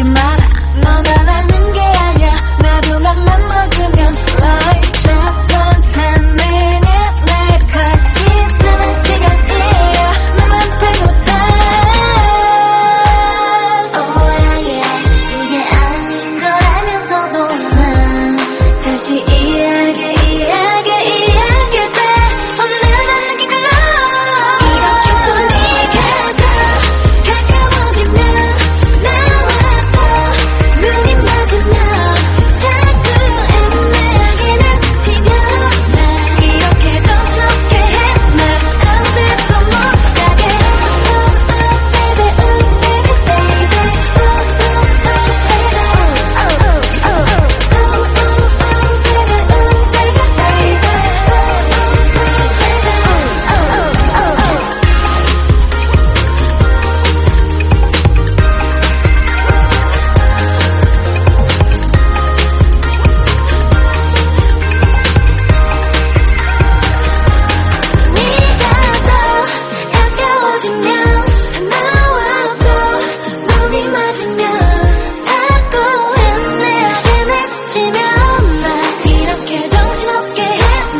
you my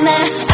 me